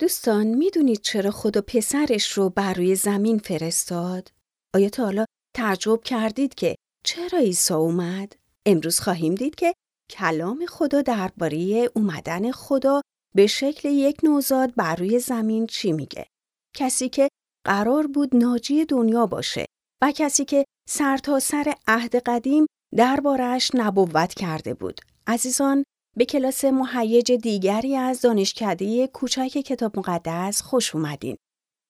دوستان می‌دونید چرا خدا پسرش رو بر روی زمین فرستاد؟ آیا تا حالا تعجب کردید که چرا عیسی اومد؟ امروز خواهیم دید که کلام خدا درباره اومدن خدا به شکل یک نوزاد بر روی زمین چی میگه؟ کسی که قرار بود ناجی دنیا باشه و کسی که سرتاسر سر عهد قدیم دربارش نبوت کرده بود. عزیزان به کلاس مهیج دیگری از دانشکده کوچک کتاب مقدس خوش اومدین.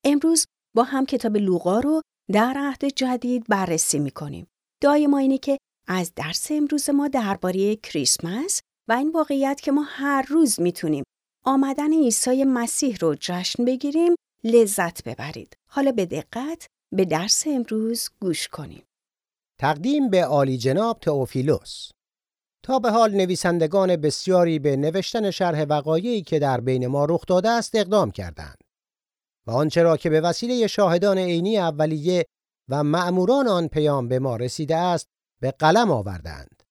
امروز با هم کتاب لوقا رو در عهد جدید بررسی می‌کنیم. دعای ما اینه که از درس امروز ما درباره کریسمس و این واقعیت که ما هر روز می‌تونیم آمدن عیسی مسیح رو جشن بگیریم لذت ببرید. حالا به دقت به درس امروز گوش کنیم. تقدیم به عالی جناب تئوفیلوس تا به حال نویسندگان بسیاری به نوشتن شرح وقایعی که در بین ما رخ داده است اقدام کردند. و آنچه را که به وسیله شاهدان عینی اولیه و مأموران آن پیام به ما رسیده است به قلم آوردند.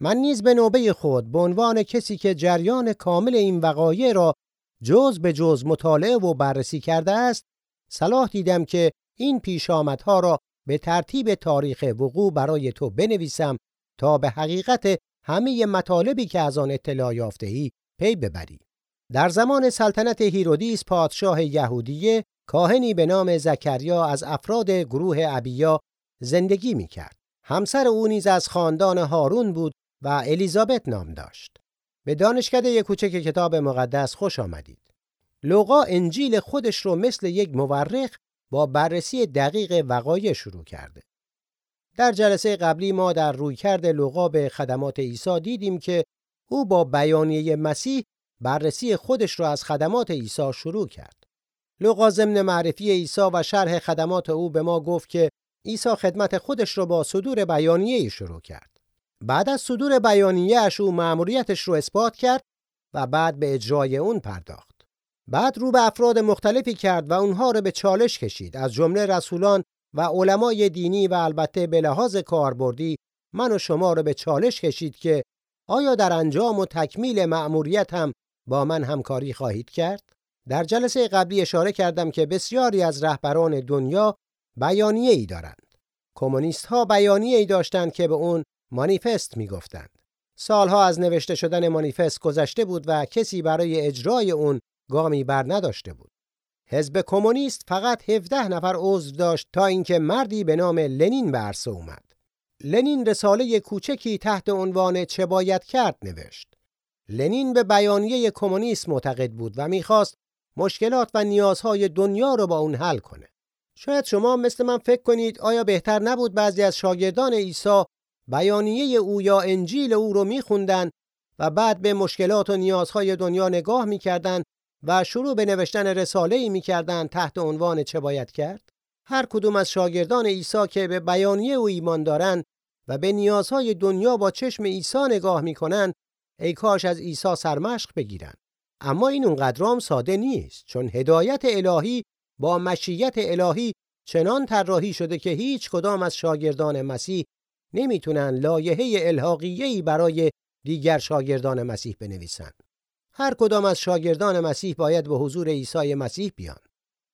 من نیز به نوبه خود به عنوان کسی که جریان کامل این وقایع را جز به جز مطالعه و بررسی کرده است صلاح دیدم که این پیشامدها را به ترتیب تاریخ وقوع برای تو بنویسم تا به حقیقت همه مطالبی که از آن اطلاع یافته ای پی ببری. در زمان سلطنت هیرودیس پادشاه یهودیه کاهنی به نام زکریا از افراد گروه ابیا زندگی می کرد. همسر او نیز از خاندان هارون بود و الیزابت نام داشت. به دانشکده کوچک کتاب مقدس خوش آمدید. لوقا انجیل خودش رو مثل یک مورخ با بررسی دقیق وقایع شروع کرده. در جلسه قبلی ما در رویکرد لوقا به خدمات عیسی دیدیم که او با بیانیه مسیح بررسی خودش را از خدمات عیسی شروع کرد. لوقا ضمن معرفی عیسی و شرح خدمات او به ما گفت که عیسی خدمت خودش را با صدور بیانیه شروع کرد. بعد از صدور بیانیه‌اش او مأموریتش رو اثبات کرد و بعد به اجرای اون پرداخت. بعد رو به افراد مختلفی کرد و اونها رو به چالش کشید از جمله رسولان و علمای دینی و البته به لحاظ کاربردی من و شما رو به چالش کشید که آیا در انجام و تکمیل مأموریت هم با من همکاری خواهید کرد؟ در جلسه قبلی اشاره کردم که بسیاری از رهبران دنیا بیانیه ای دارند. کمونیست ها بیانیه ای داشتند که به اون مانیفست می گفتند. سالها از نوشته شدن مانیفست گذشته بود و کسی برای اجرای اون گامی بر نداشته بود. حزب کمونیست فقط 17 نفر عضو داشت تا اینکه مردی به نام لنین به عرصه اومد. لنین رساله کوچکی تحت عنوان چه باید کرد نوشت. لنین به بیانیه کمونیسم معتقد بود و می‌خواست مشکلات و نیازهای دنیا رو با اون حل کنه. شاید شما مثل من فکر کنید آیا بهتر نبود بعضی از شاگردان عیسی بیانیه او یا انجیل او رو میخوندن و بعد به مشکلات و نیازهای دنیا نگاه می‌کردن و شروع به نوشتن رساله ای می‌کردند تحت عنوان چه باید کرد؟ هر کدوم از شاگردان عیسی که به بیانیه او ایمان دارند و به نیازهای دنیا با چشم عیسی نگاه می‌کنند ای کاش از عیسی سرمشق بگیرند. اما این اونقدرام ساده نیست چون هدایت الهی با مشیت الهی چنان طراحی شده که هیچ کدام از شاگردان مسیح نمی‌تونن لایحه الهاقیه‌ای برای دیگر شاگردان مسیح بنویسند. هر کدام از شاگردان مسیح باید به حضور عیسی مسیح بیان.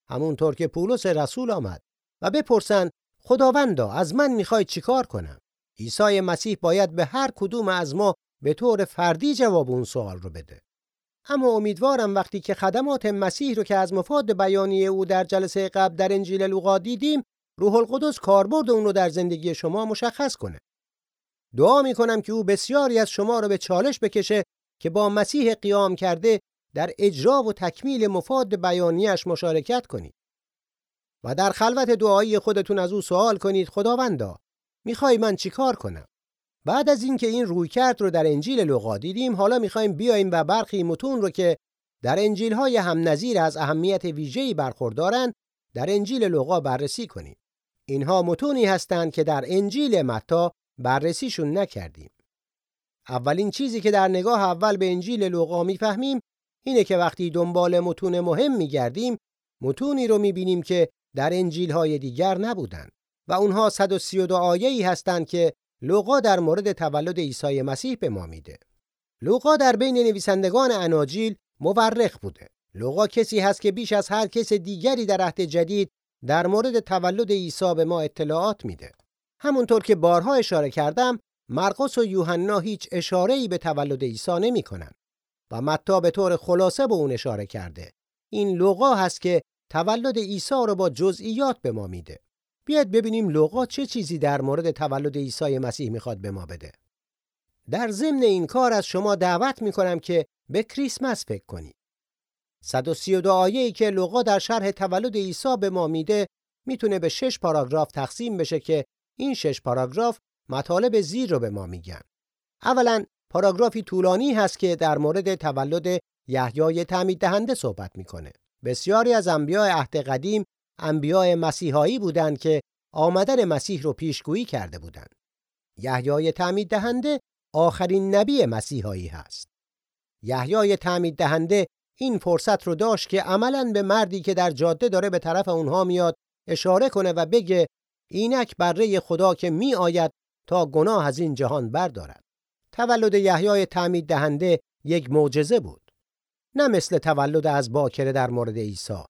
همونطور که پولس رسول آمد و بپرسن خداوندا از من می‌خوای چیکار کنم؟ عیسی مسیح باید به هر کدوم از ما به طور فردی جواب اون سوال رو بده. اما امیدوارم وقتی که خدمات مسیح رو که از مفاد بیانیه او در جلسه قبل در انجیل لوقا دیدیم روح القدس کاربرد اون رو در زندگی شما مشخص کنه. دعا می‌کنم که او بسیاری از شما رو به چالش بکشه که با مسیح قیام کرده در اجرا و تکمیل مفاد بیانیش مشارکت کنید. و در خلوت دعایی خودتون از او سوال کنید خداوندا می‌خوای من چیکار کنم؟ بعد از اینکه این رویکرد رو در انجیل لوقا دیدیم حالا می‌خوایم بیایم و برخی متون رو که در انجیل های هم نظیر از اهمیت ویژه‌ای برخوردارند در انجیل لوقا بررسی کنیم. اینها متونی هستند که در انجیل متی بررسیشون نکردیم. اولین چیزی که در نگاه اول به انجیل لوقا می‌فهمیم اینه که وقتی دنبال متون مهم میگردیم متونی رو می‌بینیم که در انجیل های دیگر نبودند و اونها 132 آیه‌ای هستند که لوقا در مورد تولد عیسی مسیح به ما میده. لوقا در بین نویسندگان اناجیل مورخ بوده لوقا کسی هست که بیش از هر کس دیگری در عهد جدید در مورد تولد عیسی به ما اطلاعات میده. همونطور که بارها اشاره کردم، مرقس و یوحنا هیچ اشاره‌ای به تولد عیسی نمی‌کنن و متی به طور خلاصه به اون اشاره کرده. این لوقا هست که تولد عیسی رو با جزئیات به ما میده. بیاید ببینیم لوقا چه چیزی در مورد تولد عیسی مسیح می‌خواد به ما بده. در ضمن این کار از شما دعوت می‌کنم که به کریسمس فکر کنید. 132 آیه‌ای که لوقا در شرح تولد عیسی به ما میده می‌تونه به شش پاراگراف تقسیم بشه که این شش پاراگراف مطالب زیر رو به ما میگن. اولا پاراگرافی طولانی هست که در مورد تولد یحیای تعمید دهنده صحبت می‌کنه. بسیاری از انبیاء عهد قدیم انبیاء مسیحایی بودند که آمدن مسیح رو پیشگویی کرده بودند. یحیای تعمید دهنده آخرین نبی مسیحایی هست. یحیای تعمید دهنده این فرصت رو داشت که عملا به مردی که در جاده داره به طرف اونها میاد اشاره کنه و بگه اینک بره خدا که می آید تا گناه از این جهان بردارد. تولد یحیای تعمید دهنده یک معجزه بود. نه مثل تولد از باکره در مورد عیسی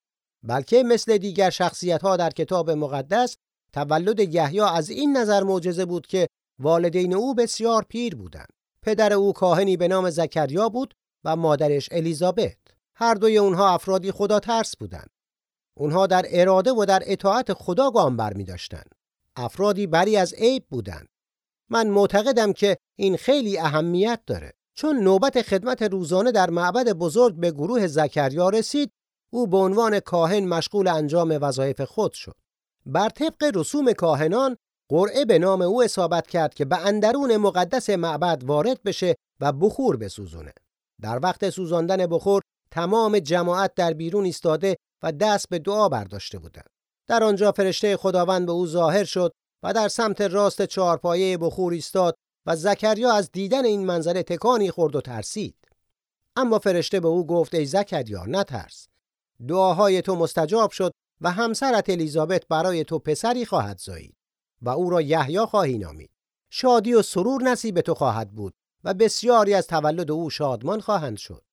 بلکه مثل دیگر شخصیت ها در کتاب مقدس تولد یحیی از این نظر معجزه بود که والدین او بسیار پیر بودند. پدر او کاهنی به نام زکریا بود و مادرش الیزابت. هر دوی اونها افرادی خدا ترس بودند. اونها در اراده و در اطاعت خدا گام برمی داشتن. افرادی بری از عیب بودند. من معتقدم که این خیلی اهمیت داره. چون نوبت خدمت روزانه در معبد بزرگ به گروه زکریا رسید، او به عنوان کاهن مشغول انجام وظایف خود شد. بر طبق رسوم کاهنان، قرعه به نام او اصابت کرد که به اندرون مقدس معبد وارد بشه و بخور بسوزونه. در وقت سوزاندن بخور، تمام جماعت در بیرون ایستاده و دست به دعا برداشته بودند. در آنجا فرشته خداوند به او ظاهر شد و در سمت راست چهارپایه بخور ایستاد و زکریا از دیدن این منظره تکانی خورد و ترسید. اما فرشته به او گفت ای زکریا نترس. دعاهای تو مستجاب شد و همسرت الیزابت برای تو پسری خواهد زایید و او را یحیی خواهی نامید. شادی و سرور نصیب تو خواهد بود و بسیاری از تولد او شادمان خواهند شد.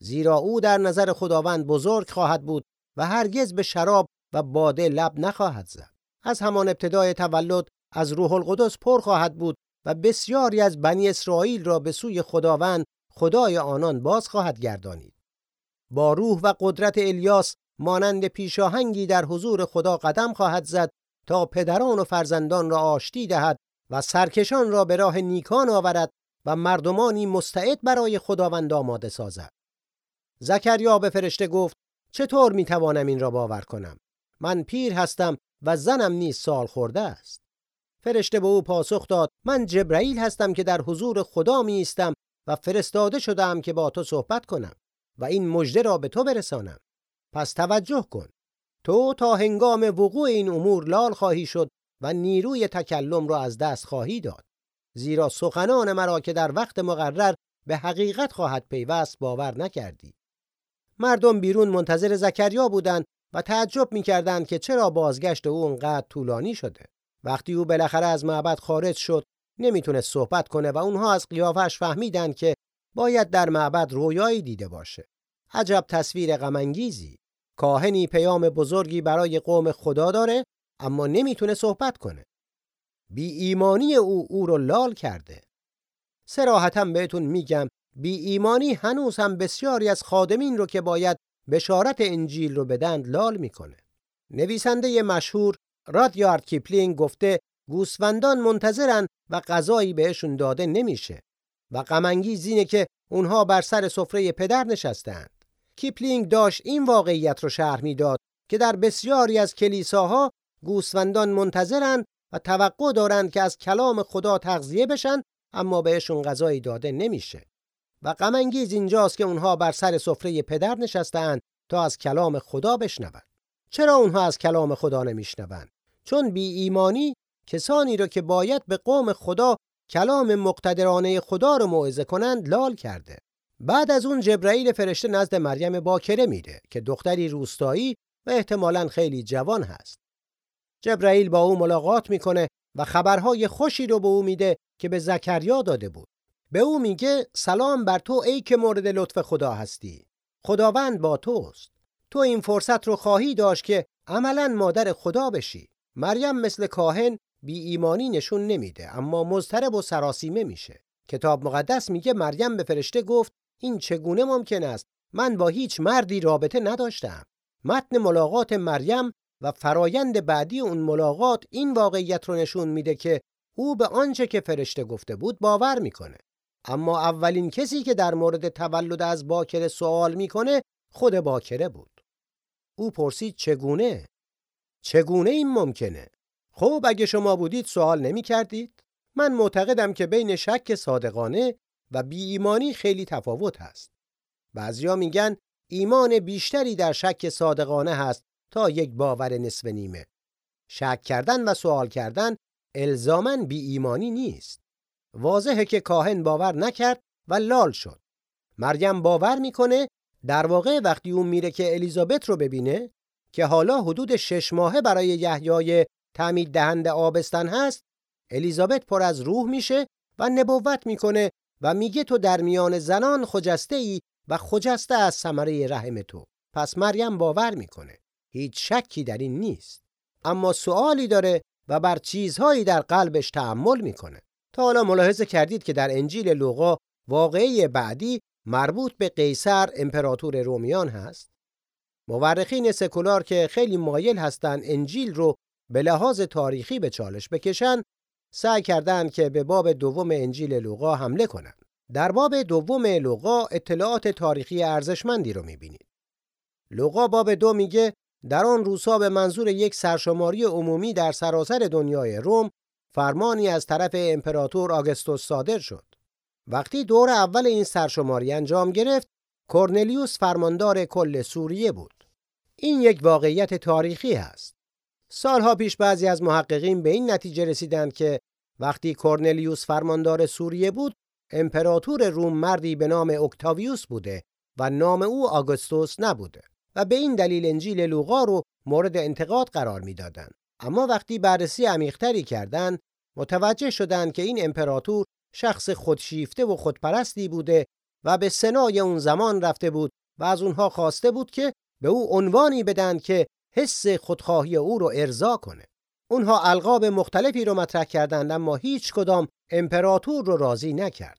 زیرا او در نظر خداوند بزرگ خواهد بود و هرگز به شراب و باده لب نخواهد زد. از همان ابتدای تولد از روح القدس پر خواهد بود و بسیاری از بنی اسرائیل را به سوی خداوند خدای آنان باز خواهد گردانید. با روح و قدرت الیاس مانند پیشاهنگی در حضور خدا قدم خواهد زد تا پدران و فرزندان را آشتی دهد و سرکشان را به راه نیکان آورد و مردمانی مستعد برای خداوند آماده سازد. زکریا به فرشته گفت چطور می توانم این را باور کنم؟ من پیر هستم و زنم نیز سال خورده است. فرشته به او پاسخ داد من جبرئیل هستم که در حضور خدا می ایستم و فرستاده شدم که با تو صحبت کنم و این مژده را به تو برسانم. پس توجه کن. تو تا هنگام وقوع این امور لال خواهی شد و نیروی تکلم را از دست خواهی داد. زیرا سخنان مرا که در وقت مقرر به حقیقت خواهد پیوست باور نکردی. مردم بیرون منتظر زکریا بودند و تعجب می‌کردند که چرا بازگشت او انقدر طولانی شده وقتی او بالاخره از معبد خارج شد نمی‌تونست صحبت کنه و اونها از قیافش فهمیدن که باید در معبد رویایی دیده باشه. عجب تصویر غمانگیزی. کاهنی پیام بزرگی برای قوم خدا داره اما نمی‌تونه صحبت کنه. بی ایمانی او او رو لال کرده. صراحتا بهتون میگم بی ایمانی هنوز هم بسیاری از خادمین رو که باید بشارت انجیل رو بدند لال می‌کنه. نویسنده مشهور رادیارد کیپلینگ گفته گوسفندان منتظرن و غذایی بهشون داده نمیشه و غم‌انگیز اینه که اونها بر سر سفره پدر نشستند. کیپلینگ داشت این واقعیت رو شرح می‌داد که در بسیاری از کلیساها گوسفندان منتظرن و توقع دارند که از کلام خدا تغذیه بشن اما بهشون غذایی داده نمیشه. و غم اینجاست که اونها بر سر سفره پدر نشستند تا از کلام خدا بشنوند. چرا اونها از کلام خدا نمیشنوند؟ چون بی ایمانی کسانی را که باید به قوم خدا کلام مقتدرانه خدا رو موعظه کنند لال کرده. بعد از اون جبرئیل فرشته نزد مریم باکره میره که دختری روستایی و احتمالاً خیلی جوان هست. جبرئیل با او ملاقات می‌کنه و خبرهای خوشی رو به او میده که به زکریا داده بود. به او میگه سلام بر تو ای که مورد لطف خدا هستی. خداوند با توست. تو این فرصت رو خواهی داشت که عملا مادر خدا بشی. مریم مثل کاهن بی ایمانی نشون نمیده اما مضطرب و سراسیمه میشه. کتاب مقدس میگه مریم به فرشته گفت این چگونه ممکن است؟ من با هیچ مردی رابطه نداشتم متن ملاقات مریم و فرایند بعدی اون ملاقات این واقعیت رو نشون میده که او به آنچه که فرشته گفته بود باور می‌کنه. اما اولین کسی که در مورد تولد از باکره سوال می‌کنه خود باکره بود او پرسید چگونه چگونه این ممکنه خب اگه شما بودید سوال نمی کردید؟ من معتقدم که بین شک صادقانه و بی ایمانی خیلی تفاوت هست. بعضیا میگن ایمان بیشتری در شک صادقانه هست تا یک باور نصف نیمه. شک کردن و سوال کردن الزامن بی ایمانی نیست. واضحه که کاهن باور نکرد و لال شد. مریم باور می‌کنه در واقع وقتی اون میره که الیزابت رو ببینه که حالا حدود شش ماهه برای یحیای تعمید دهنده آبستن هست الیزابت پر از روح میشه و نبوت می‌کنه و میگه تو در میان زنان خجسته ای و خجسته از ثمره رحم تو. پس مریم باور می‌کنه. هیچ شکی در این نیست. اما سوالی داره و بر چیزهایی در قلبش تحمل می‌کنه. تا حالا ملاحظه کردید که در انجیل لوقا واقعی بعدی مربوط به قیصر امپراتور رومیان هست مورخین سکولار که خیلی مایل هستند انجیل رو به لحاظ تاریخی به چالش بکشن سعی کردند که به باب دوم انجیل لوقا حمله کنند. در باب دوم لوقا اطلاعات تاریخی ارزشمندی رو می‌بینید. لوقا باب دو میگه در آن روزها به منظور یک سرشماری عمومی در سراسر دنیای روم فرمانی از طرف امپراتور آگستوس صادر شد. وقتی دور اول این سرشماری انجام گرفت، کورنلیوس فرماندار کل سوریه بود. این یک واقعیت تاریخی است. سالها پیش بعضی از محققین به این نتیجه رسیدند که وقتی کورنلیوس فرماندار سوریه بود امپراتور روم مردی به نام اکتاویوس بوده و نام او آگوستوس نبوده و به این دلیل انجیل لوقا رو مورد انتقاد قرار می‌دادند اما وقتی بررسی عمیقتری کردند متوجه شدند که این امپراتور شخص خودشیفته و خودپرستی بوده و به سنای اون زمان رفته بود و از اونها خواسته بود که به او عنوانی بدن که حس خودخواهی او رو ارضا کنه. اونها القاب مختلفی رو مطرح کردند اما هیچ کدام امپراتور رو راضی نکرد.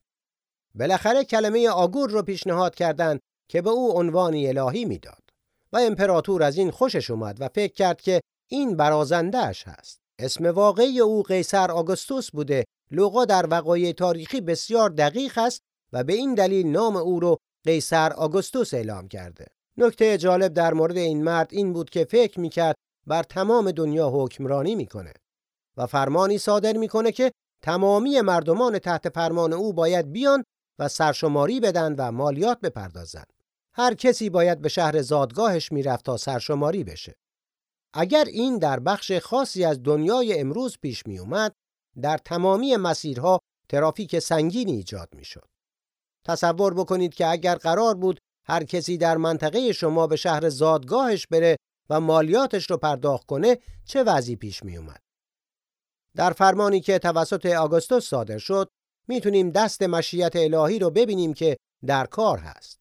بالاخره کلمه آگور رو پیشنهاد کردند که به او عنوانی الهی می‌داد و امپراتور از این خوشش اومد و فکر کرد که این برازندهش هست اسم واقعی او قیصر آگوستوس بوده لوقا در وقایع تاریخی بسیار دقیق است و به این دلیل نام او رو قیصر آگوستوس اعلام کرده نکته جالب در مورد این مرد این بود که فکر می‌کرد بر تمام دنیا حکمرانی می‌کنه و فرمانی صادر می‌کنه که تمامی مردمان تحت فرمان او باید بیان و سرشماری بدن و مالیات بپردازند. هر کسی باید به شهر زادگاهش می‌رفت تا سرشماری بشه. اگر این در بخش خاصی از دنیای امروز پیش می اومد، در تمامی مسیرها ترافیک سنگینی ایجاد می‌شد. تصور بکنید که اگر قرار بود هر کسی در منطقه شما به شهر زادگاهش بره و مالیاتش رو پرداخت کنه چه وضعی پیش می اومد. در فرمانی که توسط آگوستوس صادر شد می‌تونیم دست مشیت الهی رو ببینیم که در کار هست.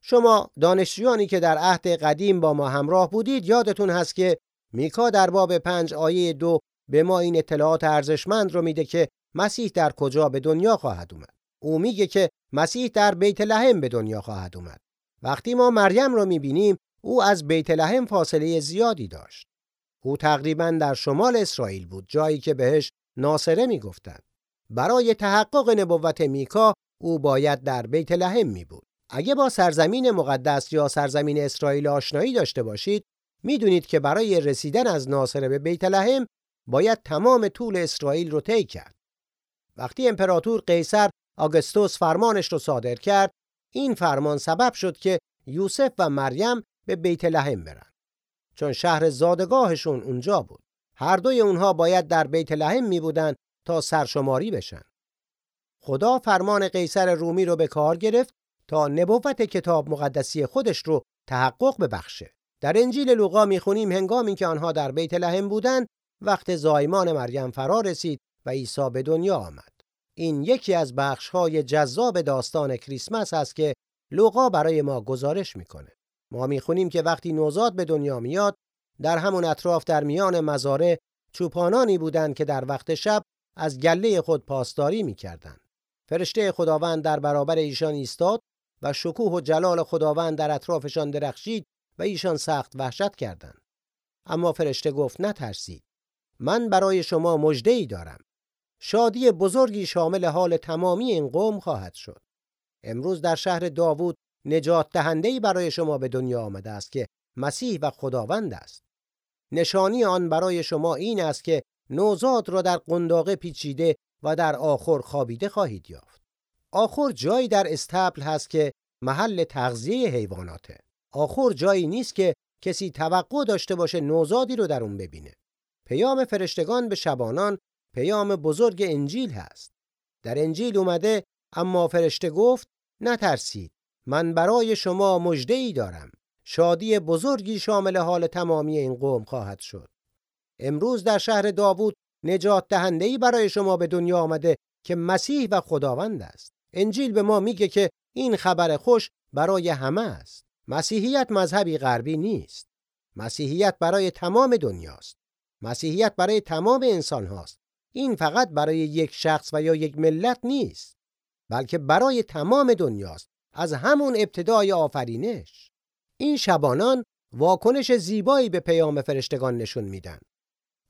شما دانشجویانی که در عهد قدیم با ما همراه بودید یادتون هست که میکا در باب پنج آیه دو به ما این اطلاعات ارزشمند رو میده که مسیح در کجا به دنیا خواهد اومد. او میگه که مسیح در بیت لحم به دنیا خواهد اومد. وقتی ما مریم رو می‌بینیم او از بیت لحم فاصله زیادی داشت. او تقریبا در شمال اسرائیل بود جایی که بهش ناصره می‌گفتند. برای تحقق نبوت میکا او باید در بیت لحم می بود. اگه با سرزمین مقدس یا سرزمین اسرائیل آشنایی داشته باشید می‌دونید که برای رسیدن از ناصره به بیت لحم باید تمام طول اسرائیل رو طی کرد. وقتی امپراتور قیصر آگوستوس فرمانش رو صادر کرد این فرمان سبب شد که یوسف و مریم به بیت لحم برن. چون شهر زادگاهشون اونجا بود. هر دوی اونها باید در بیت لحم می بودن تا سرشماری بشن. خدا فرمان قیصر رومی رو به کار گرفت تا نبوت کتاب مقدسی خودش رو تحقق ببخشه. در انجیل لوقا می‌خونیم هنگامی که آنها در بیت لحم بودند وقت زایمان مریم فرا رسید و عیسی به دنیا آمد. این یکی از بخش‌های جذاب داستان کریسمس است که لوقا برای ما گزارش می‌کنه. ما می‌خونیم که وقتی نوزاد به دنیا میاد در همون اطراف در میان مزاره چوپانانی بودند که در وقت شب از گله خود پاسداری می‌کردند. فرشته خداوند در برابر ایشان ایستاد و شکوه و جلال خداوند در اطرافشان درخشید و ایشان سخت وحشت کردند. اما فرشته گفت نترسید. من برای شما مژده ای دارم. شادی بزرگی شامل حال تمامی این قوم خواهد شد. امروز در شهر داوود نجات دهنده برای شما به دنیا آمده است که مسیح و خداوند است. نشانی آن برای شما این است که نوزاد را در قنداقه پیچیده و در آخر خوابیده خواهید یافت. آخر جایی در استبل هست که محل تغذیه حیواناته. آخر جایی نیست که کسی توقع داشته باشه نوزادی رو در اون ببینه. پیام فرشتگان به شبانان پیام بزرگ انجیل هست. در انجیل اومده اما فرشته گفت نترسید من برای شما مژده ای دارم. شادی بزرگی شامل حال تمامی این قوم خواهد شد. امروز در شهر داوود نجات دهنده ای برای شما به دنیا آمده که مسیح و خداوند است. انجیل به ما میگه که این خبر خوش برای همه است. مسیحیت مذهبی غربی نیست. مسیحیت برای تمام دنیاست. مسیحیت برای تمام انسان هاست این فقط برای یک شخص و یا یک ملت نیست بلکه برای تمام دنیاست. از همون ابتدای آفرینش. این شبانان واکنش زیبایی به پیام فرشتگان نشون میدن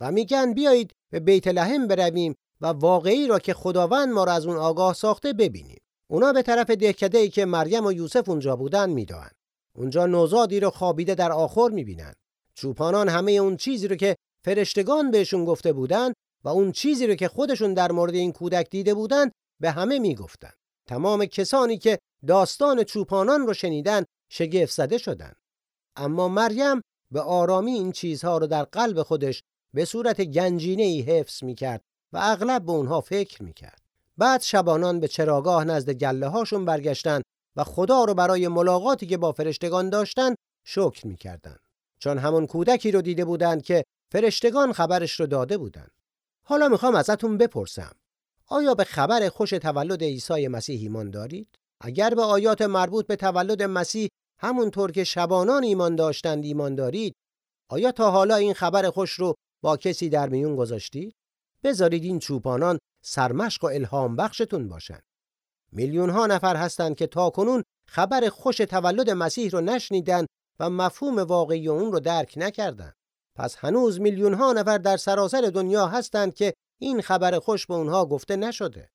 و میگن بیایید به بیت لحم برویم و واقعی را که خداوند ما را از اون آگاه ساخته ببینیم. اونا به طرف دهکده ای که مریم و یوسف اونجا بودن می‌دوند اونجا نوزادی رو خوابیده در آخر می‌بینن. چوپانان همه اون چیزی رو که فرشتگان بهشون گفته بودن و اون چیزی رو که خودشون در مورد این کودک دیده بودن به همه می‌گفتن. تمام کسانی که داستان چوپانان رو شنیدن شگفت زده شدند اما مریم به آرامی این چیزها رو در قلب خودش به صورت گنجینه ای حفظ می کرد و اغلب به اونها فکر می کرد. بعد شبانان به چراگاه نزد گله هاشون برگشتن و خدا رو برای ملاقاتی که با فرشتگان داشتن شکر می کردن. چون همون کودکی رو دیده بودند که فرشتگان خبرش رو داده بودند. حالا می‌خوام ازتون بپرسم آیا به خبر خوش تولد عیسی مسیح ایمان دارید؟ اگر به آیات مربوط به تولد مسیح همونطور که شبانان ایمان داشتند ایمان دارید آیا تا حالا این خبر خوش رو با کسی در میون گذاشتید بذارید این چوپانان سرمشق و الهام بخشتون باشن میلیون ها نفر هستند که تاکنون خبر خوش تولد مسیح رو نشنیدن و مفهوم واقعی اون رو درک نکردند پس هنوز میلیون ها نفر در سراسر دنیا هستند که این خبر خوش به اونها گفته نشده.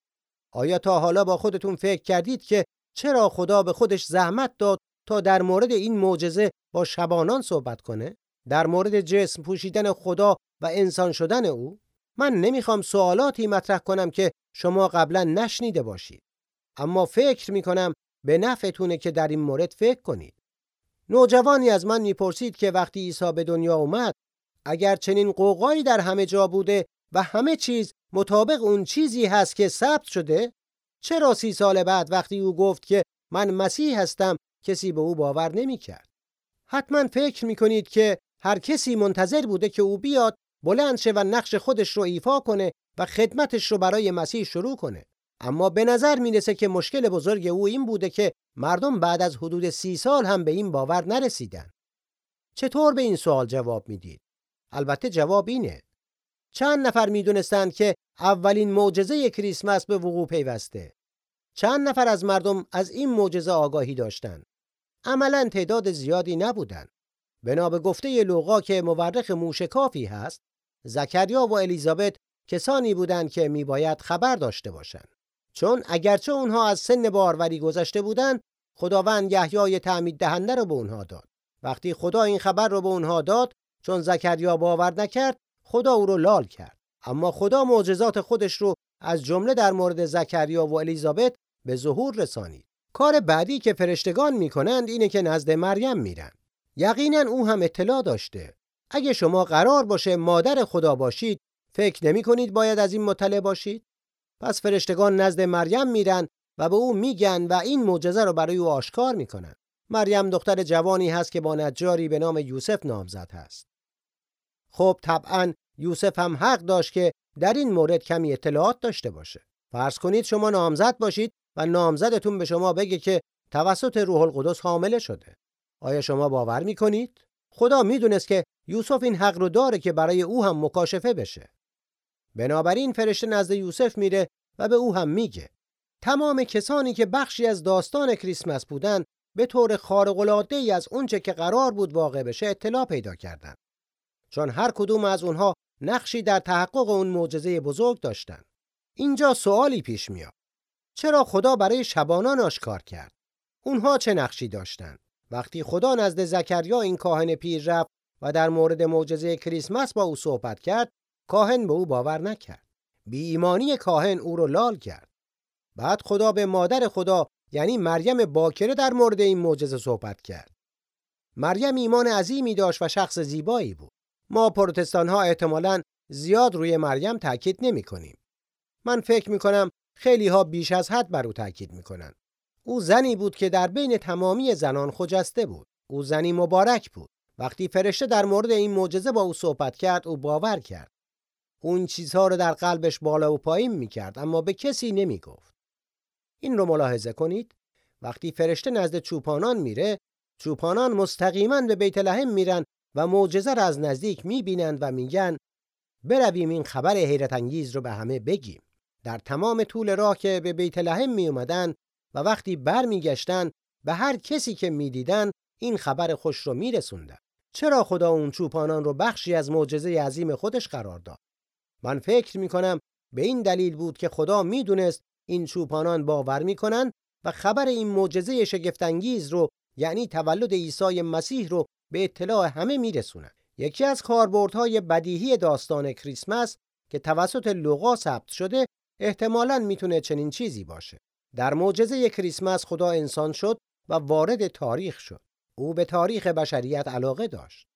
آیا تا حالا با خودتون فکر کردید که چرا خدا به خودش زحمت داد تا در مورد این معجزه با شبانان صحبت کنه؟ در مورد جسم پوشیدن خدا و انسان شدن او؟ من نمی‌خوام سوالاتی مطرح کنم که شما قبلا نشنیده باشید. اما فکر می‌کنم به نفعتونه که در این مورد فکر کنید. نوجوانی از من می‌پرسید که وقتی عیسی به دنیا اومد اگر چنین قوقایی در همه جا بوده و همه چیز مطابق اون چیزی هست که ثبت شده چرا سی سال بعد وقتی او گفت که من مسیح هستم کسی به او باور نمی کرد حتما فکر می کنید که هر کسی منتظر بوده که او بیاد بلند شه و نقش خودش رو ایفا کنه و خدمتش رو برای مسیح شروع کنه. اما به نظر می‌رسه که مشکل بزرگ او این بوده که مردم بعد از حدود سی سال هم به این باور نرسیدن. چطور به این سوال جواب می‌دید؟ البته جواب اینه. چند نفر می‌دونستند که اولین معجزه کریسمس به وقوع پیوسته. چند نفر از مردم از این معجزه آگاهی داشتند. عملا تعداد زیادی نبودند. بنا به گفته لوقا که مورخ موشکافی هست زکریا و الیزابت کسانی بودند که میباید خبر داشته باشند. چون اگرچه اونها از سن باروری گذشته بودند خداوند یحیای تعمید دهنده رو به اونها داد. وقتی خدا این خبر رو به اونها داد چون زکریا باور نکرد خدا او رو لال کرد. اما خدا معجزات خودش رو از جمله در مورد زکریا و الیزابت به ظهور رسانید. کار بعدی که فرشتگان می‌کنند اینه که نزد مریم میرن یقینا او هم اطلاع داشته. اگه شما قرار باشه مادر خدا باشید فکر نمی کنید باید از این مطلع باشید؟ پس فرشتگان نزد مریم میرن و به او میگن و این معجزه رو برای او آشکار می‌کنن مریم دختر جوانی هست که با نجاری به نام یوسف نامزد هست خب طبعا یوسف هم حق داشت که در این مورد کمی اطلاعات داشته باشه فرض کنید شما نامزد باشید و نامزدتون به شما بگه که توسط روح القدس حامله شده. آیا شما باور می‌کنید؟ خدا می‌دونست که یوسف این حق رو داره که برای او هم مکاشفه بشه. بنابراین فرشته نزد یوسف میره و به او هم میگه تمام کسانی که بخشی از داستان کریسمس بودن به طور خارق ای از اونچه که قرار بود واقع بشه اطلاع پیدا کردند. چون هر کدوم از اونها نقشی در تحقق اون معجزه بزرگ داشتن. اینجا سوالی پیش میاد. چرا خدا برای شبانان آشکار کرد؟ اونها چه نقشی داشتند؟ وقتی خدا نزد زکریا این کاهن پیر رفت و در مورد معجزه کریسمس با او صحبت کرد، کاهن به او باور نکرد. بی ایمانی کاهن او رو لال کرد. بعد خدا به مادر خدا یعنی مریم باکره در مورد این معجزه صحبت کرد. مریم ایمان عظیمی داشت و شخص زیبایی بود. ما پروتستان ها احتمالاً زیاد روی مریم تاکید نمی کنیم. من فکر می کنم خیلی ها بیش از حد بر او تاکید می کنن. او زنی بود که در بین تمامی زنان خجسته بود. او زنی مبارک بود. وقتی فرشته در مورد این معجزه با او صحبت کرد او باور کرد. اون چیزها رو در قلبش بالا و پایین می کرد اما به کسی نمی گفت. این رو ملاحظه کنید. وقتی فرشته نزد چوپانان میره چوپانان مستقیما به بیت لحم میرن و معجزه را از نزدیک می‌بینند و میگن برویم این خبر حیرت انگیز رو به همه بگیم. در تمام طول راه که به بیت لحم می اومدن و وقتی برمیگشتن به هر کسی که می‌دیدن این خبر خوش رو میرسوندن. چرا خدا اون چوپانان رو بخشی از معجزه عظیم خودش قرار داد؟ من فکر می‌کنم به این دلیل بود که خدا می‌دونست این چوپانان باور می‌کنن و خبر این معجزه شگفتانگیز رو یعنی تولد عیسی مسیح رو به اطلاع همه میرسونن. یکی از کاربردهای بدیهی داستان کریسمس که توسط لوقا ثبت شده احتمالاً می‌تونه چنین چیزی باشه. در معجزه کریسمس خدا انسان شد و وارد تاریخ شد. او به تاریخ بشریت علاقه داشت.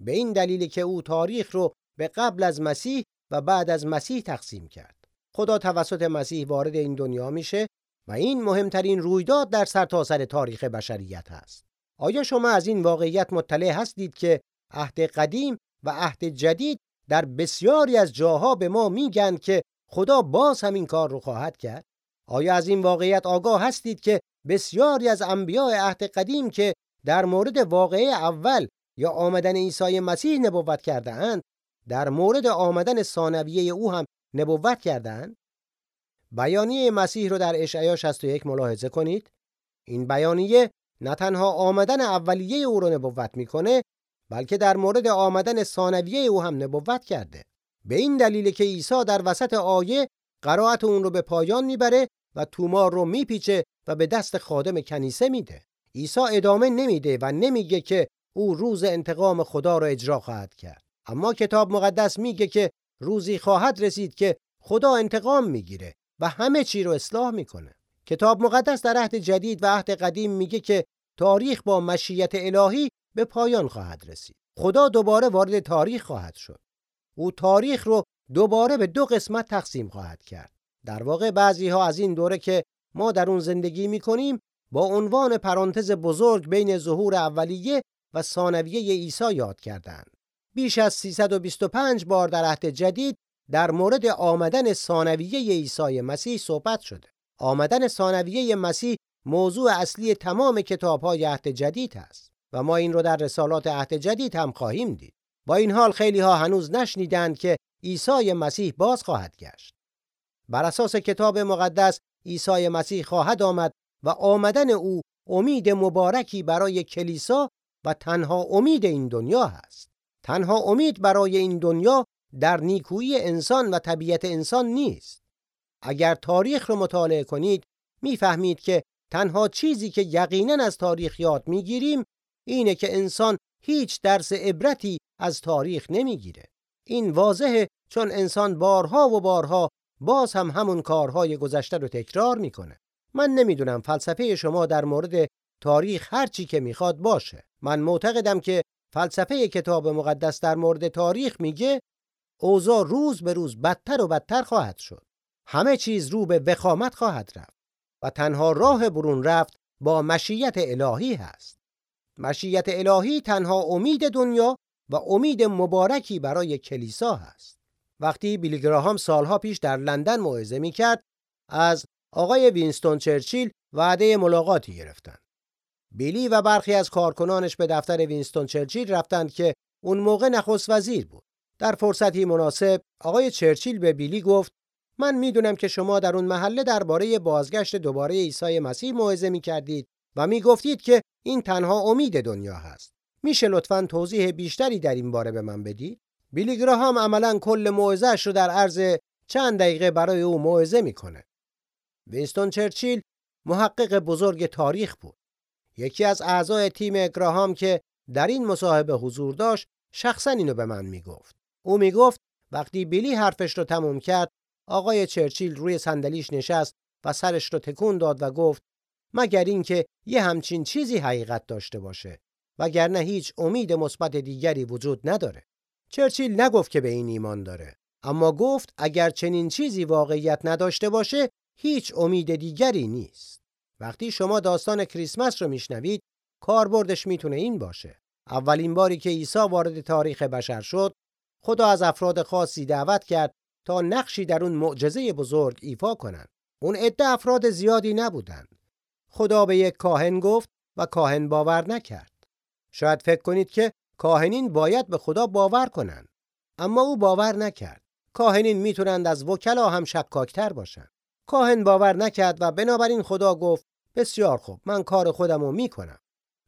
به این دلیل که او تاریخ رو به قبل از مسیح و بعد از مسیح تقسیم کرد. خدا توسط مسیح وارد این دنیا میشه و این مهمترین رویداد در سرتاسر سر تاریخ بشریت است. آیا شما از این واقعیت مطلع هستید که عهد قدیم و عهد جدید در بسیاری از جاها به ما میگن که خدا باز همین کار رو خواهد کرد؟ آیا از این واقعیت آگاه هستید که بسیاری از انبیاء عهد قدیم که در مورد واقعه اول یا آمدن عیسی مسیح نبوت کرده اند در مورد آمدن ثانویه او هم نبوت کردند بیانیه مسیح رو در اشعیا 61 ملاحظه کنید. این بیانیه نه تنها آمدن اولیه او رو نبوت می‌کنه بلکه در مورد آمدن ثانویه او هم نبوت کرده. به این دلیل که عیسی در وسط آیه قرائت اون رو به پایان می‌بره و تومار رو میپیچه و به دست خادم کنیسه میده. عیسی ادامه نمیده و نمیگه که او روز انتقام خدا رو اجرا خواهد کرد. اما کتاب مقدس میگه که روزی خواهد رسید که خدا انتقام می‌گیره و همه چی رو اصلاح می‌کنه. کتاب مقدس در عهد جدید و عهد قدیم میگه که تاریخ با مشیت الهی به پایان خواهد رسید. خدا دوباره وارد تاریخ خواهد شد. او تاریخ رو دوباره به دو قسمت تقسیم خواهد کرد. در واقع بعضی ها از این دوره که ما در اون زندگی می‌کنیم با عنوان پرانتز بزرگ بین ظهور اولیه و ثانویه عیسی یاد کردند بیش از 325 بار در عهد جدید در مورد آمدن ثانویه عیسی مسیح صحبت شده. آمدن ثانویه مسیح موضوع اصلی تمام کتاب‌های عهد جدید است و ما این رو در رسالات عهد جدید هم خواهیم دید. با این حال خیلی ها هنوز نشنیدند که عیسی مسیح باز خواهد گشت. بر اساس کتاب مقدس عیسی مسیح خواهد آمد و آمدن او امید مبارکی برای کلیسا و تنها امید این دنیا هست. تنها امید برای این دنیا در نیکویی انسان و طبیعت انسان نیست. اگر تاریخ رو مطالعه کنید می‌فهمید که تنها چیزی که یقینا از تاریخ یاد می‌گیریم اینه که انسان هیچ درس عبرتی از تاریخ نمی‌گیره. این واضحه چون انسان بارها و بارها باز هم همون کارهای گذشته رو تکرار می‌کنه. من نمی‌دونم فلسفه شما در مورد تاریخ هر چی که می‌خواد باشه. من معتقدم که فلسفه کتاب مقدس در مورد تاریخ میگه اوضاع روز به روز بدتر و بدتر خواهد شد. همه چیز رو به وخامت خواهد رفت و تنها راه برون رفت با مشیت الهی هست. مشیت الهی تنها امید دنیا و امید مبارکی برای کلیسا هست. وقتی بیلیگراهام سالها پیش در لندن موعظه می‌کرد از آقای وینستون چرچیل وعده ملاقاتی گرفتند. بیلی و برخی از کارکنانش به دفتر وینستون چرچیل رفتند که اون موقع نخست وزیر بود. در فرصتی مناسب آقای چرچیل به بیلی گفت من می‌دونم که شما در اون محله درباره بازگشت دوباره عیسی مسیح موعظه می کردید و می گفتید که این تنها امید دنیا هست. میشه لطفا توضیح بیشتری در این باره به من بدید؟ بیلی گراهام عملا کل موعظه‌اش رو در عرض چند دقیقه برای او موعظه می‌کنه. وینستون چرچیل محقق بزرگ تاریخ بود. یکی از اعضای تیم اگراهام که در این مصاحبه حضور داشت شخصا اینو به من می‌گفت. او می‌گفت وقتی بیلی حرفش رو تموم کرد آقای چرچیل روی صندلیش نشست و سرش رو تکون داد و گفت مگر اینکه یه همچین چیزی حقیقت داشته باشه وگرنه هیچ امید مثبت دیگری وجود نداره. چرچیل نگفت که به این ایمان داره اما گفت اگر چنین چیزی واقعیت نداشته باشه هیچ امید دیگری نیست. وقتی شما داستان کریسمس رو میشنوید کاربردش می‌تونه این باشه. اولین باری که عیسی وارد تاریخ بشر شد خدا از افراد خاصی دعوت کرد تا نقشی در اون معجزه بزرگ ایفا کنند. اون عده افراد زیادی نبودند. خدا به یک کاهن گفت و کاهن باور نکرد. شاید فکر کنید که کاهنین باید به خدا باور کنند. اما او باور نکرد. کاهنین می‌تونند از وکلا هم شکاکتر باشند. کاهن باور نکرد و بنابراین خدا گفت بسیار خوب من کار خودم رو می‌کنم.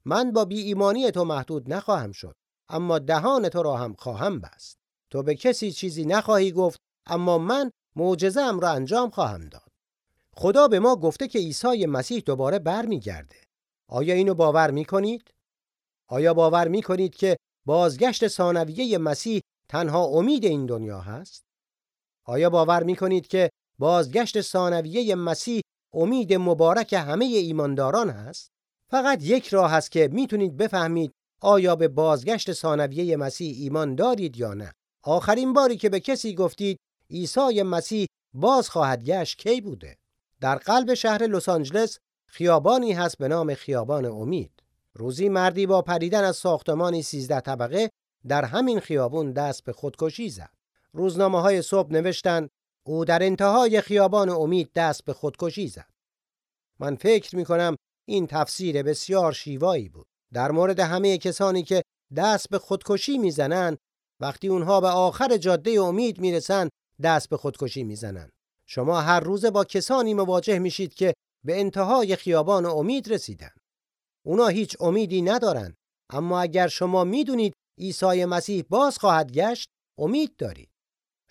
من با بی ایمانی تو محدود نخواهم شد. اما دهان تو را هم خواهم بست. تو به کسی چیزی نخواهی گفت اما من معجزه را انجام خواهم داد. خدا به ما گفته که عیسی مسیح دوباره برمیگرده. آیا اینو باور می‌کنید؟ آیا باور می‌کنید که بازگشت ثانویه مسیح تنها امید این دنیا هست؟ آیا باور می‌کنید که بازگشت ثانویه مسیح امید مبارک همه ایمانداران هست؟ فقط یک راه هست که می‌تونید بفهمید آیا به بازگشت ثانویه مسیح ایمان دارید یا نه. آخرین باری که به کسی گفتید عیسی مسیح باز خواهد گشت کی بوده؟ در قلب شهر لس آنجلس خیابانی هست به نام خیابان امید. روزی مردی با پریدن از ساختمانی سیزده طبقه در همین خیابون دست به خودکشی زد. روزنامه های صبح نوشتند او در انتهای خیابان امید دست به خودکشی زد. من فکر می کنم این تفسیر بسیار شیوایی بود. در مورد همه کسانی که دست به خودکشی می‌زنند وقتی اونها به آخر جاده امید می‌رسن دست به خودکشی می‌زنن. شما هر روز با کسانی مواجه میشید که به انتهای خیابان امید رسیدن. اونا هیچ امیدی ندارن اما اگر شما می‌دونید عیسی مسیح باز خواهد گشت امید دارید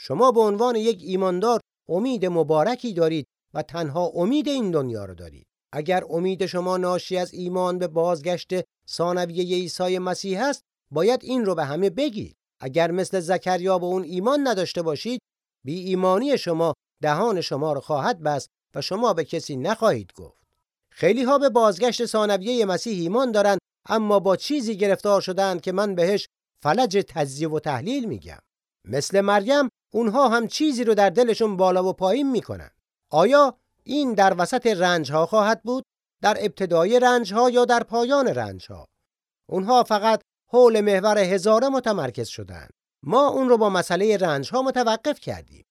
شما به عنوان یک ایماندار امید مبارکی دارید و تنها امید این دنیا رو دارید. اگر امید شما ناشی از ایمان به بازگشت ثانویه عیسی مسیح است باید این رو به همه بگید. اگر مثل زکریا به اون ایمان نداشته باشید بی ایمانی شما دهان شما رو خواهد بست و شما به کسی نخواهید گفت. خیلی ها به بازگشت ثانویه مسیح ایمان دارن اما با چیزی گرفتار شدن که من بهش فلج تجزیه و تحلیل میگم. مثل مریم اونها هم چیزی رو در دلشون بالا و پایین می‌کنن. آیا این در وسط رنج ها خواهد بود؟ در ابتدای رنج ها یا در پایان رنج ها اونها فقط حول محور هزاره متمرکز شدن ما اون رو با مسئله رنج ها متوقف کردیم.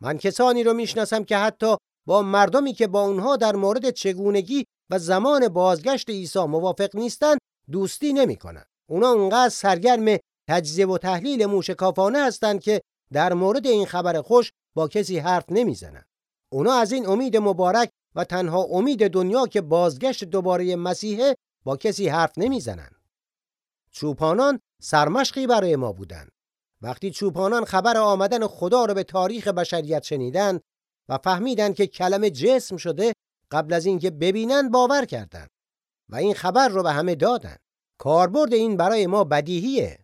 من کسانی رو می‌شناسم که حتی با مردمی که با اونها در مورد چگونگی و زمان بازگشت عیسی موافق نیستند دوستی نمی‌کنن. اونا اونقدر سرگرم تجزیه و تحلیل موشکافانه هستند که در مورد این خبر خوش با کسی حرف نمی‌زنن. اونا از این امید مبارک و تنها امید دنیا که بازگشت دوباره مسیحه با کسی حرف نمی‌زنن. چوپانان سرمشقی برای ما بودند. وقتی چوپانان خبر آمدن خدا را به تاریخ بشریت شنیدند و فهمیدن که کلمه جسم شده قبل از اینکه ببینن باور کردند و این خبر رو به همه دادن کاربرد این برای ما بدیهیه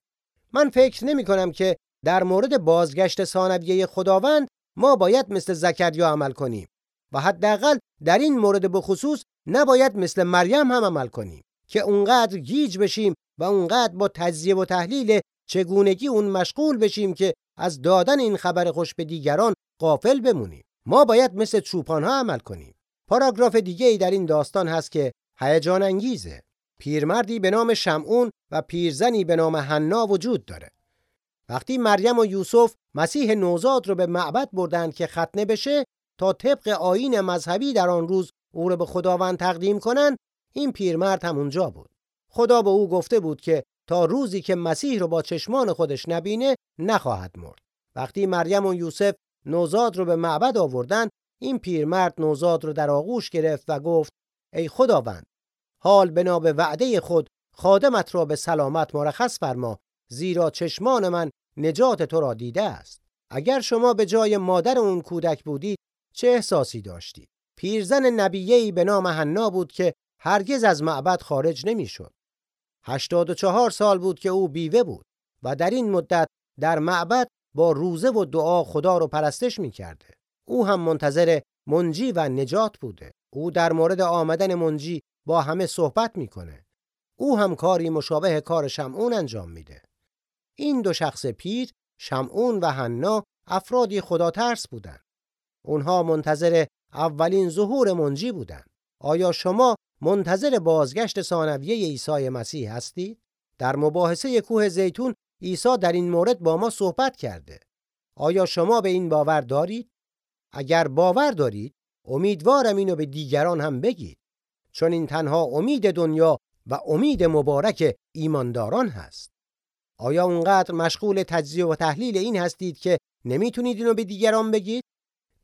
من فکر نمی کنم که در مورد بازگشت ثانویه خداوند ما باید مثل زکریا عمل کنیم و حداقل در این مورد بخصوص نباید مثل مریم هم عمل کنیم که اونقدر گیج بشیم و اونقدر با تجزیه و تحلیل چگونگی اون مشغول بشیم که از دادن این خبر خوش به دیگران غافل بمونیم ما باید مثل چوپان ها عمل کنیم. پاراگراف دیگه ای در این داستان هست که هیجان انگیزه. پیرمردی به نام شمعون و پیرزنی به نام حنا وجود داره. وقتی مریم و یوسف مسیح نوزاد رو به معبد بردن که ختنه بشه تا طبق آین مذهبی در آن روز او رو به خداوند تقدیم کنن این پیرمرد هم اونجا بود. خدا به او گفته بود که تا روزی که مسیح رو با چشمان خودش نبینه نخواهد مرد. وقتی مریم و یوسف نوزاد رو به معبد آوردن این پیرمرد نوزاد رو در آغوش گرفت و گفت ای خداوند حال بنا به وعده خود خادمت را به سلامت مرخص فرما زیرا چشمان من نجات تو را دیده است اگر شما به جای مادر اون کودک بودید چه احساسی داشتید پیرزن نبیه‌ای به نام حنا بود که هرگز از معبد خارج نمی‌شد. هشتاد و چهار سال بود که او بیوه بود و در این مدت در معبد با روزه و دعا خدا رو پرستش می‌کرده. او هم منتظر منجی و نجات بوده. او در مورد آمدن منجی با همه صحبت می‌کنه. او هم کاری مشابه کار شمعون انجام میده. این دو شخص پیر شمعون و حنا افرادی خدا ترس بودند. اونها منتظر اولین ظهور منجی بودند. آیا شما منتظر بازگشت ثانویه عیسی مسیح هستید؟ در مباحثه کوه زیتون عیسی در این مورد با ما صحبت کرده. آیا شما به این باور دارید؟ اگر باور دارید، امیدوارم اینو به دیگران هم بگید. چون این تنها امید دنیا و امید مبارک ایمانداران هست. آیا اونقدر مشغول تجزیه و تحلیل این هستید که نمی‌تونید اینو به دیگران بگید؟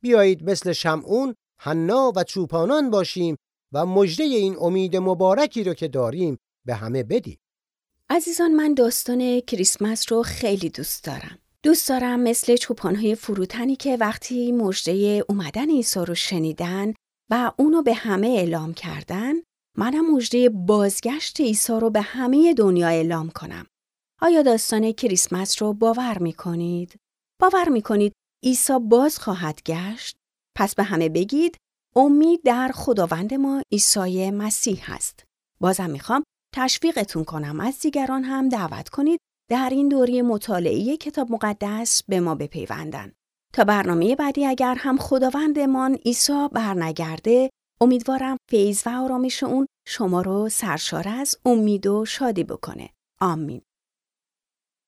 بیایید مثل شمعون، حنا و چوپانان باشیم و مژده این امید مبارکی رو که داریم به همه بدیم. عزیزان من داستان کریسمس رو خیلی دوست دارم. دوست دارم مثل چوپانهای فروتنی که وقتی مژده اومدن عیسی رو شنیدن و اونو به همه اعلام کردن منم مژده بازگشت عیسی رو به همه دنیا اعلام کنم. آیا داستان کریسمس رو باور می کنید؟ باور می کنید عیسی باز خواهد گشت؟ پس به همه بگید امید در خداوند ما عیسی مسیح هست. بازم می‌خوام تشویقتون کنم از دیگران هم دعوت کنید در این دوری مطالعه کتاب مقدس به ما بپیوندن. تا برنامه بعدی اگر هم خداوندمان عیسی برنگرده امیدوارم فیض و آرامش اون شما رو سرشار از امید و شادی بکنه. آمین.